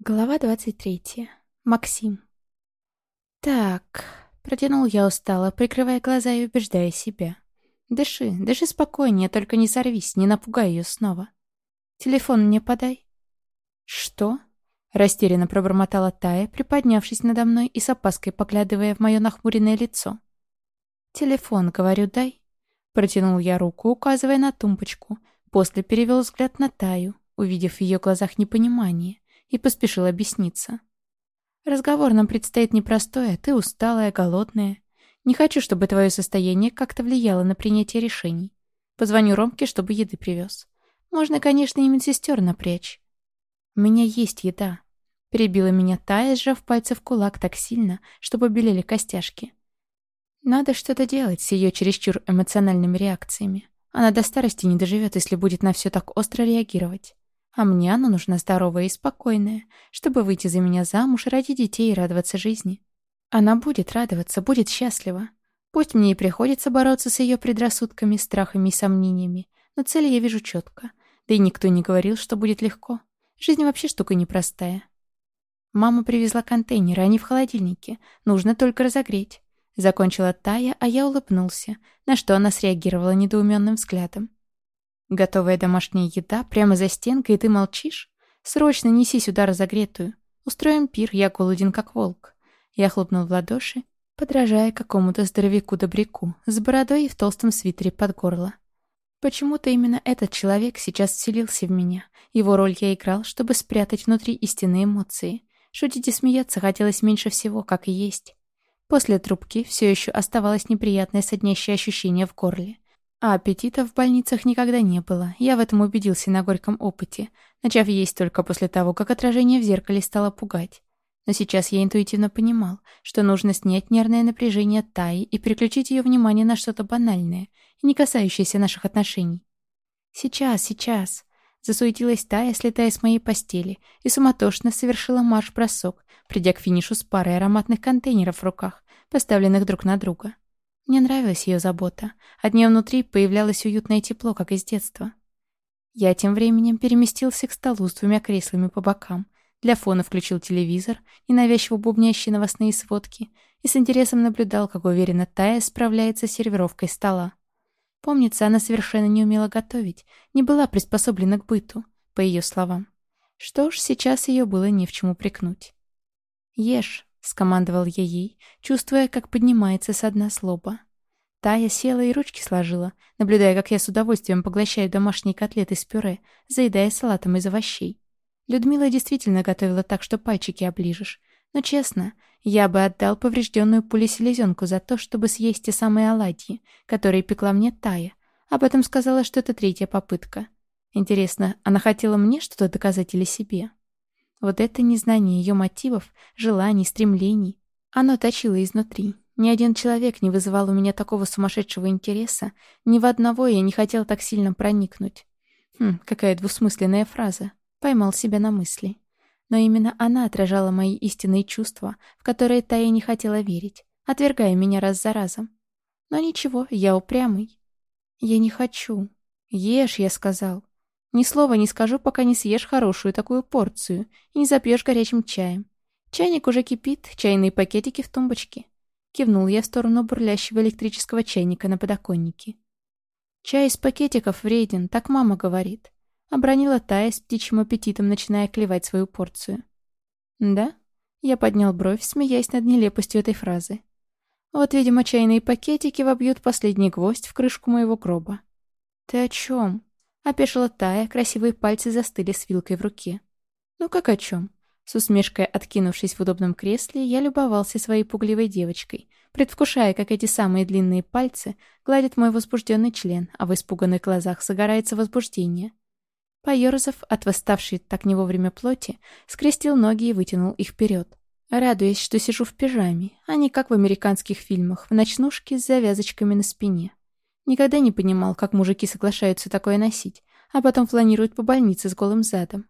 Глава 23. Максим. «Так», — протянул я устало, прикрывая глаза и убеждая себя. «Дыши, дыши спокойнее, только не сорвись, не напугай ее снова. Телефон мне подай». «Что?» — растерянно пробормотала Тая, приподнявшись надо мной и с опаской поглядывая в мое нахмуренное лицо. «Телефон, говорю, дай». Протянул я руку, указывая на тумбочку, после перевел взгляд на Таю, увидев в ее глазах непонимание — и поспешил объясниться. «Разговор нам предстоит непростой, а ты усталая, голодная. Не хочу, чтобы твое состояние как-то влияло на принятие решений. Позвоню Ромке, чтобы еды привез. Можно, конечно, и медсестер напрячь. У меня есть еда». Перебила меня Тая, сжав пальцы в кулак так сильно, что побелели костяшки. Надо что-то делать с ее чересчур эмоциональными реакциями. Она до старости не доживет, если будет на все так остро реагировать. А мне она нужна здоровая и спокойная, чтобы выйти за меня замуж, ради детей и радоваться жизни. Она будет радоваться, будет счастлива. Пусть мне и приходится бороться с ее предрассудками, страхами и сомнениями, но цели я вижу четко. Да и никто не говорил, что будет легко. Жизнь вообще штука непростая. Мама привезла контейнеры, они в холодильнике. Нужно только разогреть. Закончила Тая, а я улыбнулся, на что она среагировала недоуменным взглядом. Готовая домашняя еда прямо за стенкой, и ты молчишь? Срочно неси сюда разогретую. Устроим пир, я голоден как волк. Я хлопнул в ладоши, подражая какому-то здоровяку-добряку с бородой и в толстом свитере под горло. Почему-то именно этот человек сейчас вселился в меня. Его роль я играл, чтобы спрятать внутри истинные эмоции. Шутить и смеяться хотелось меньше всего, как и есть. После трубки все еще оставалось неприятное соднящее ощущение в горле. А аппетита в больницах никогда не было. Я в этом убедился на горьком опыте, начав есть только после того, как отражение в зеркале стало пугать. Но сейчас я интуитивно понимал, что нужно снять нервное напряжение Таи и переключить ее внимание на что-то банальное не касающееся наших отношений. «Сейчас, сейчас!» Засуетилась Тая, слетая с моей постели, и суматошно совершила марш-бросок, придя к финишу с парой ароматных контейнеров в руках, поставленных друг на друга. Мне нравилась ее забота. От нее внутри появлялось уютное тепло, как из детства. Я тем временем переместился к столу с двумя креслами по бокам. Для фона включил телевизор, ненавязчиво бубнящий новостные сводки, и с интересом наблюдал, как уверенно Тая справляется с сервировкой стола. Помнится, она совершенно не умела готовить, не была приспособлена к быту, по ее словам. Что ж, сейчас ее было не в чем упрекнуть. «Ешь», — скомандовал я ей, чувствуя, как поднимается со дна слоба. Тая села и ручки сложила, наблюдая, как я с удовольствием поглощаю домашние котлеты с пюре, заедая салатом из овощей. Людмила действительно готовила так, что пальчики оближешь. Но честно, я бы отдал поврежденную пулеселезенку за то, чтобы съесть те самые оладьи, которые пекла мне Тая. Об этом сказала, что это третья попытка. Интересно, она хотела мне что-то доказать или себе? Вот это незнание ее мотивов, желаний, стремлений. Оно точило изнутри. Ни один человек не вызывал у меня такого сумасшедшего интереса, ни в одного я не хотел так сильно проникнуть. Хм, какая двусмысленная фраза. Поймал себя на мысли. Но именно она отражала мои истинные чувства, в которые Тая не хотела верить, отвергая меня раз за разом. Но ничего, я упрямый. Я не хочу. Ешь, я сказал. Ни слова не скажу, пока не съешь хорошую такую порцию и не запьешь горячим чаем. Чайник уже кипит, чайные пакетики в тумбочке. Кивнул я в сторону бурлящего электрического чайника на подоконнике. Чай из пакетиков вреден, так мама говорит. Обронила Тая с птичьим аппетитом, начиная клевать свою порцию. «Да?» Я поднял бровь, смеясь над нелепостью этой фразы. Вот, видимо, чайные пакетики вобьют последний гвоздь в крышку моего гроба. «Ты о чем?» Опешила Тая, красивые пальцы застыли с вилкой в руке. «Ну как о чем?» С усмешкой откинувшись в удобном кресле, я любовался своей пугливой девочкой, предвкушая, как эти самые длинные пальцы гладят мой возбужденный член, а в испуганных глазах загорается возбуждение. Поерзав от восставшей так не вовремя плоти, скрестил ноги и вытянул их вперед, радуясь, что сижу в пижаме, а не как в американских фильмах, в ночнушке с завязочками на спине. Никогда не понимал, как мужики соглашаются такое носить, а потом фланируют по больнице с голым задом.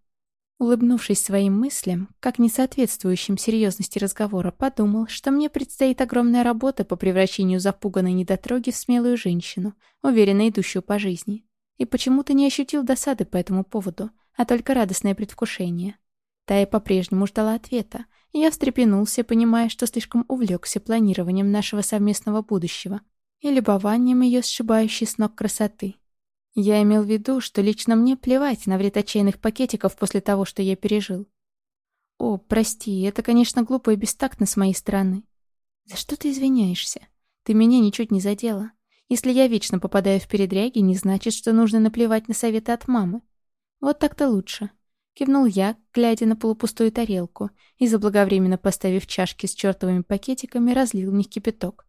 Улыбнувшись своим мыслям, как несоответствующим серьезности разговора, подумал, что мне предстоит огромная работа по превращению запуганной недотроги в смелую женщину, уверенно идущую по жизни. И почему-то не ощутил досады по этому поводу, а только радостное предвкушение. Тая по-прежнему ждала ответа, и я встрепенулся, понимая, что слишком увлекся планированием нашего совместного будущего и любованием ее сшибающей с ног красоты. Я имел в виду, что лично мне плевать на вред пакетиков после того, что я пережил. О, прости, это, конечно, глупо и бестактно с моей стороны. За что ты извиняешься? Ты меня ничуть не задела. Если я вечно попадаю в передряги, не значит, что нужно наплевать на советы от мамы. Вот так-то лучше. Кивнул я, глядя на полупустую тарелку, и заблаговременно поставив чашки с чертовыми пакетиками, разлил в них кипяток.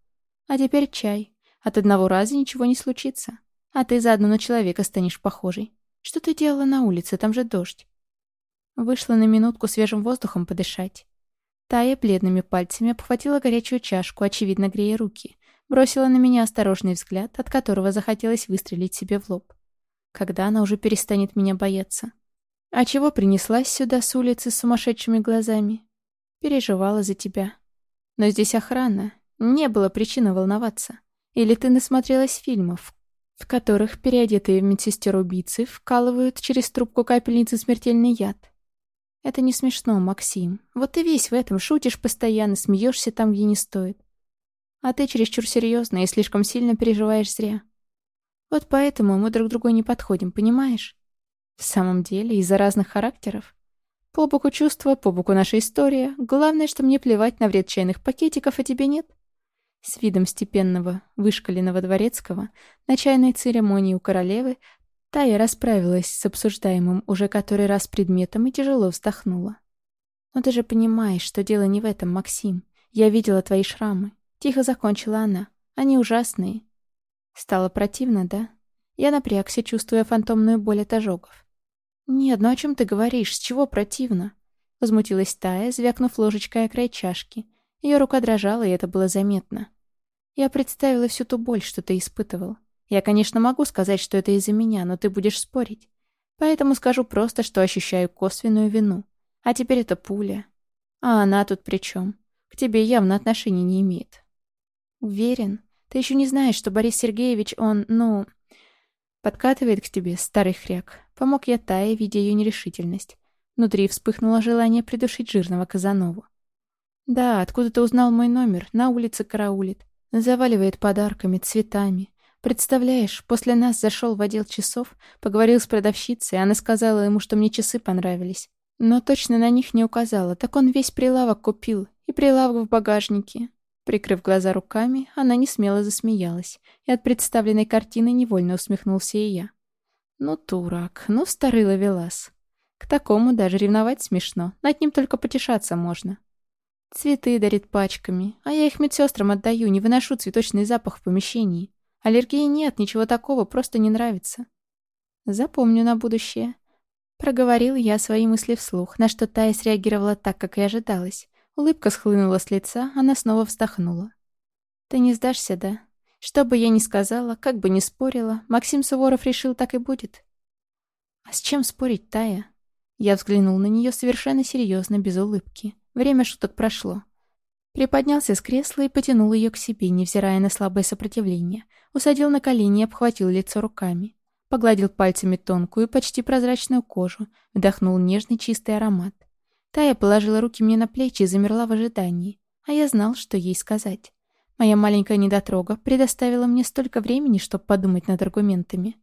А теперь чай. От одного раза ничего не случится. А ты заодно на человека станешь похожей. Что ты делала на улице? Там же дождь. Вышла на минутку свежим воздухом подышать. Тая бледными пальцами обхватила горячую чашку, очевидно грея руки. Бросила на меня осторожный взгляд, от которого захотелось выстрелить себе в лоб. Когда она уже перестанет меня бояться? А чего принеслась сюда с улицы с сумасшедшими глазами? Переживала за тебя. Но здесь охрана. Не было причины волноваться. Или ты насмотрелась фильмов, в которых переодетые в медсестер-убийцы вкалывают через трубку капельницы смертельный яд. Это не смешно, Максим. Вот ты весь в этом, шутишь постоянно, смеешься там, где не стоит. А ты чересчур серьезно и слишком сильно переживаешь зря. Вот поэтому мы друг другу не подходим, понимаешь? В самом деле, из-за разных характеров. По боку чувства, по боку наша история. Главное, что мне плевать на вред чайных пакетиков, а тебе нет. С видом степенного, вышкаленного дворецкого, на чайной церемонии у королевы, Тая расправилась с обсуждаемым уже который раз предметом и тяжело вздохнула. «Но ты же понимаешь, что дело не в этом, Максим. Я видела твои шрамы». Тихо закончила она. «Они ужасные». Стало противно, да? Я напрягся, чувствуя фантомную боль от ожогов. «Нет, ну о чем ты говоришь? С чего противно?» Возмутилась Тая, звякнув ложечкой о край чашки, ее рука дрожала, и это было заметно. Я представила всю ту боль, что ты испытывал. Я, конечно, могу сказать, что это из-за меня, но ты будешь спорить. Поэтому скажу просто, что ощущаю косвенную вину. А теперь это пуля. А она тут при чем? К тебе явно отношения не имеет. Уверен? Ты еще не знаешь, что Борис Сергеевич, он, ну... Подкатывает к тебе, старый хряк. Помог я Тае, видя ее нерешительность. Внутри вспыхнуло желание придушить жирного Казанову. Да, откуда ты узнал мой номер? На улице караулит. Заваливает подарками, цветами. Представляешь, после нас зашел в отдел часов, поговорил с продавщицей, она сказала ему, что мне часы понравились. Но точно на них не указала, так он весь прилавок купил, и прилавок в багажнике. Прикрыв глаза руками, она не смело засмеялась, и от представленной картины невольно усмехнулся и я. Ну, турак, ну, старый ловелас. К такому даже ревновать смешно, над ним только потешаться можно. Цветы дарит пачками, а я их медсестрам отдаю, не выношу цветочный запах в помещении. Аллергии нет, ничего такого, просто не нравится. Запомню на будущее. Проговорил я свои мысли вслух, на что Тая среагировала так, как и ожидалось. Улыбка схлынула с лица, она снова вздохнула. «Ты не сдашься, да? Что бы я ни сказала, как бы ни спорила, Максим Суворов решил, так и будет». «А с чем спорить, Тая?» Я взглянул на нее совершенно серьезно, без улыбки. Время шуток прошло. Приподнялся с кресла и потянул ее к себе, невзирая на слабое сопротивление. Усадил на колени и обхватил лицо руками. Погладил пальцами тонкую, почти прозрачную кожу, вдохнул нежный чистый аромат. Тая положила руки мне на плечи и замерла в ожидании. А я знал, что ей сказать. Моя маленькая недотрога предоставила мне столько времени, чтобы подумать над аргументами.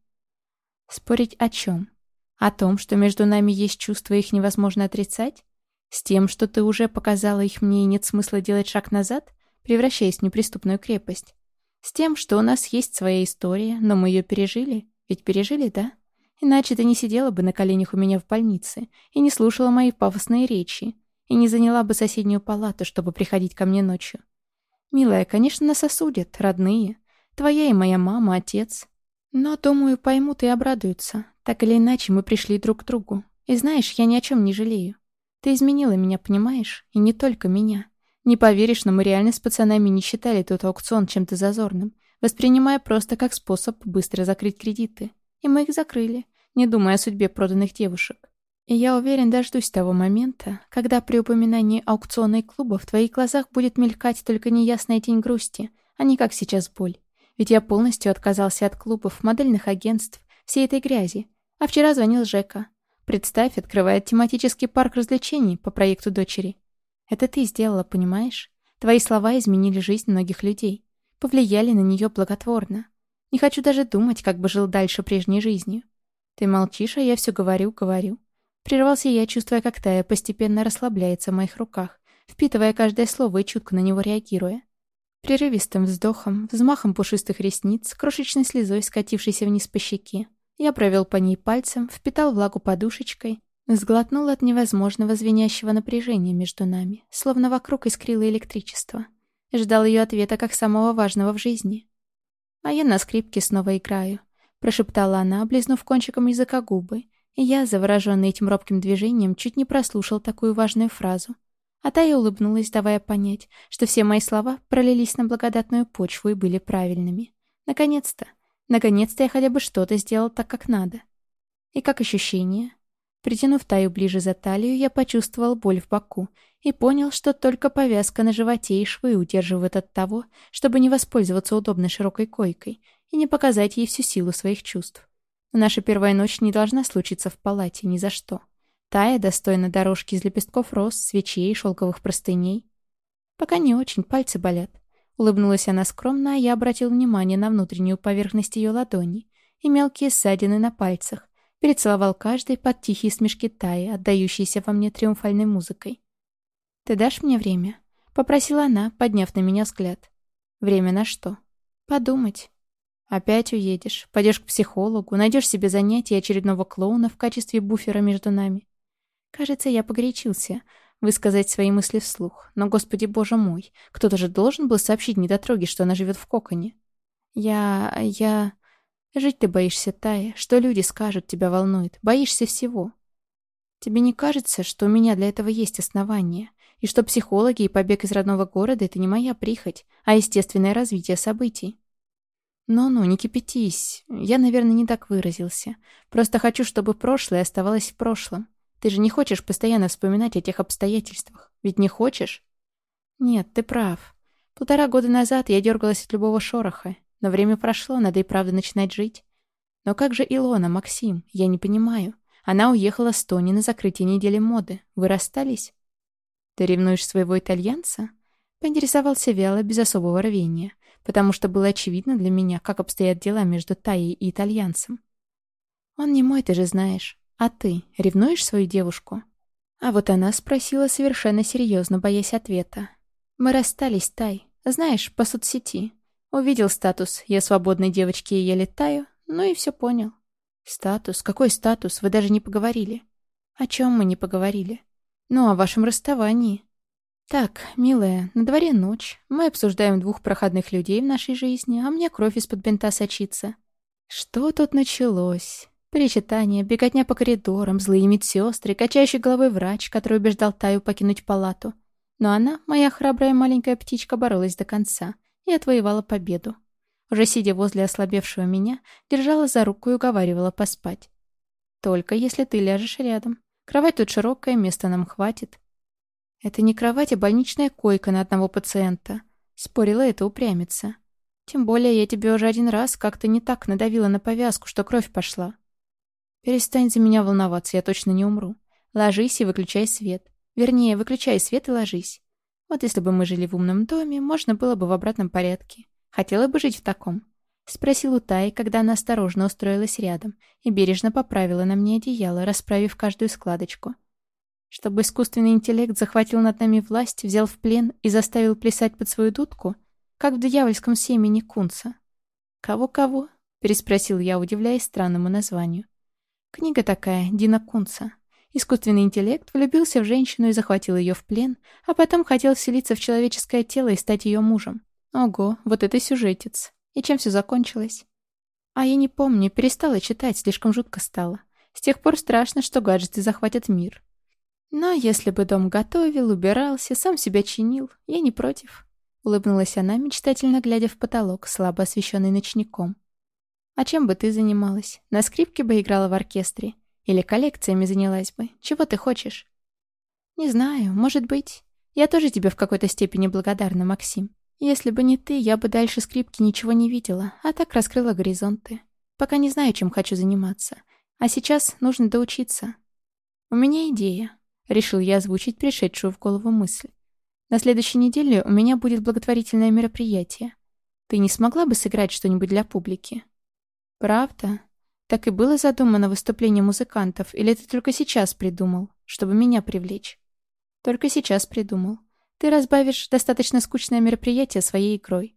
Спорить о чем? О том, что между нами есть чувства, их невозможно отрицать? С тем, что ты уже показала их мне и нет смысла делать шаг назад, превращаясь в неприступную крепость. С тем, что у нас есть своя история, но мы ее пережили. Ведь пережили, да? Иначе ты не сидела бы на коленях у меня в больнице и не слушала мои пафосные речи, и не заняла бы соседнюю палату, чтобы приходить ко мне ночью. Милая, конечно, нас осудят, родные. Твоя и моя мама, отец. Но, думаю, поймут и обрадуются. Так или иначе, мы пришли друг к другу. И знаешь, я ни о чем не жалею. Ты изменила меня, понимаешь? И не только меня. Не поверишь, но мы реально с пацанами не считали тот аукцион чем-то зазорным, воспринимая просто как способ быстро закрыть кредиты. И мы их закрыли, не думая о судьбе проданных девушек. И я уверен, дождусь того момента, когда при упоминании аукциона и клуба в твоих глазах будет мелькать только неясная тень грусти, а не как сейчас боль. Ведь я полностью отказался от клубов, модельных агентств, всей этой грязи. А вчера звонил Жека. Представь, открывает тематический парк развлечений по проекту дочери. Это ты сделала, понимаешь? Твои слова изменили жизнь многих людей. Повлияли на нее благотворно. Не хочу даже думать, как бы жил дальше прежней жизнью. Ты молчишь, а я все говорю, говорю. Прервался я, чувствуя, как Тая постепенно расслабляется в моих руках, впитывая каждое слово и чутко на него реагируя. Прерывистым вздохом, взмахом пушистых ресниц, крошечной слезой, скатившейся вниз по щеке, я провел по ней пальцем, впитал влагу подушечкой, сглотнул от невозможного звенящего напряжения между нами, словно вокруг искрило электричество. Ждал ее ответа как самого важного в жизни. «А я на скрипке снова играю», — прошептала она, облизнув кончиком языка губы, и я, завороженный этим робким движением, чуть не прослушал такую важную фразу. А та и улыбнулась, давая понять, что все мои слова пролились на благодатную почву и были правильными. Наконец-то. Наконец-то я хотя бы что-то сделал так, как надо. И как ощущение? Притянув Таю ближе за талию, я почувствовал боль в боку и понял, что только повязка на животе и швы удерживают от того, чтобы не воспользоваться удобной широкой койкой и не показать ей всю силу своих чувств. Наша первая ночь не должна случиться в палате ни за что. Тая достойна дорожки из лепестков роз, свечей и шелковых простыней. Пока не очень, пальцы болят. Улыбнулась она скромно, а я обратил внимание на внутреннюю поверхность ее ладони и мелкие ссадины на пальцах. Перецеловал каждый под тихие смешки Таи, отдающиеся во мне триумфальной музыкой. «Ты дашь мне время?» — попросила она, подняв на меня взгляд. «Время на что?» «Подумать». «Опять уедешь, пойдешь к психологу, найдешь себе занятие очередного клоуна в качестве буфера между нами». Кажется, я погорячился — высказать свои мысли вслух. Но, господи боже мой, кто-то же должен был сообщить недотроге, что она живет в коконе. Я... я... Жить ты боишься, Тая. Что люди скажут, тебя волнует. Боишься всего. Тебе не кажется, что у меня для этого есть основания? И что психологи и побег из родного города — это не моя прихоть, а естественное развитие событий? Ну-ну, не кипятись. Я, наверное, не так выразился. Просто хочу, чтобы прошлое оставалось в прошлом. Ты же не хочешь постоянно вспоминать о тех обстоятельствах. Ведь не хочешь? Нет, ты прав. Полтора года назад я дергалась от любого шороха. Но время прошло, надо и правда начинать жить. Но как же Илона, Максим? Я не понимаю. Она уехала с Тони на закрытие недели моды. Вы расстались? Ты ревнуешь своего итальянца? Поинтересовался вяло, без особого рвения, потому что было очевидно для меня, как обстоят дела между Таей и итальянцем. Он не мой, ты же знаешь. «А ты ревнуешь свою девушку?» А вот она спросила совершенно серьезно, боясь ответа. «Мы расстались, Тай. Знаешь, по соцсети. Увидел статус «Я свободной девочки и я летаю», ну и все понял». «Статус? Какой статус? Вы даже не поговорили». «О чем мы не поговорили?» «Ну, о вашем расставании». «Так, милая, на дворе ночь. Мы обсуждаем двух проходных людей в нашей жизни, а мне кровь из-под бинта сочится». «Что тут началось?» Причитания, беготня по коридорам, злые медсестры, качающий головой врач, который убеждал Таю покинуть палату. Но она, моя храбрая маленькая птичка, боролась до конца и отвоевала победу. Уже сидя возле ослабевшего меня, держала за руку и уговаривала поспать. «Только если ты ляжешь рядом. Кровать тут широкая, места нам хватит». «Это не кровать, а больничная койка на одного пациента», — спорила эта упрямица. «Тем более я тебе уже один раз как-то не так надавила на повязку, что кровь пошла». «Перестань за меня волноваться, я точно не умру. Ложись и выключай свет. Вернее, выключай свет и ложись. Вот если бы мы жили в умном доме, можно было бы в обратном порядке. Хотела бы жить в таком?» Спросил у Таи, когда она осторожно устроилась рядом и бережно поправила на мне одеяло, расправив каждую складочку. Чтобы искусственный интеллект захватил над нами власть, взял в плен и заставил плясать под свою дудку, как в дьявольском семени кунца. «Кого-кого?» — переспросил я, удивляясь странному названию. Книга такая, Дина Кунца. Искусственный интеллект влюбился в женщину и захватил ее в плен, а потом хотел вселиться в человеческое тело и стать ее мужем. Ого, вот это сюжетец. И чем все закончилось? А я не помню, перестала читать, слишком жутко стало. С тех пор страшно, что гаджеты захватят мир. Но если бы дом готовил, убирался, сам себя чинил, я не против. Улыбнулась она, мечтательно глядя в потолок, слабо освещенный ночником. А чем бы ты занималась? На скрипке бы играла в оркестре? Или коллекциями занялась бы? Чего ты хочешь? Не знаю, может быть. Я тоже тебе в какой-то степени благодарна, Максим. Если бы не ты, я бы дальше скрипки ничего не видела, а так раскрыла горизонты. Пока не знаю, чем хочу заниматься. А сейчас нужно доучиться. «У меня идея», — решил я озвучить пришедшую в голову мысль. «На следующей неделе у меня будет благотворительное мероприятие. Ты не смогла бы сыграть что-нибудь для публики?» «Правда? Так и было задумано выступление музыкантов, или ты только сейчас придумал, чтобы меня привлечь?» «Только сейчас придумал. Ты разбавишь достаточно скучное мероприятие своей игрой».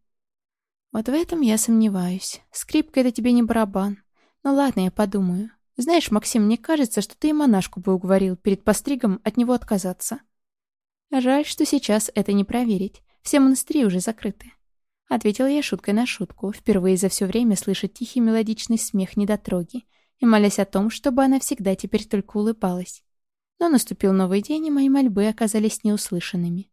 «Вот в этом я сомневаюсь. Скрипка — это тебе не барабан. Ну ладно, я подумаю. Знаешь, Максим, мне кажется, что ты и монашку бы уговорил перед постригом от него отказаться. Жаль, что сейчас это не проверить. Все монастыри уже закрыты. Ответил я шуткой на шутку, впервые за все время слышать тихий мелодичный смех недотроги и молясь о том, чтобы она всегда теперь только улыбалась. Но наступил новый день, и мои мольбы оказались неуслышанными.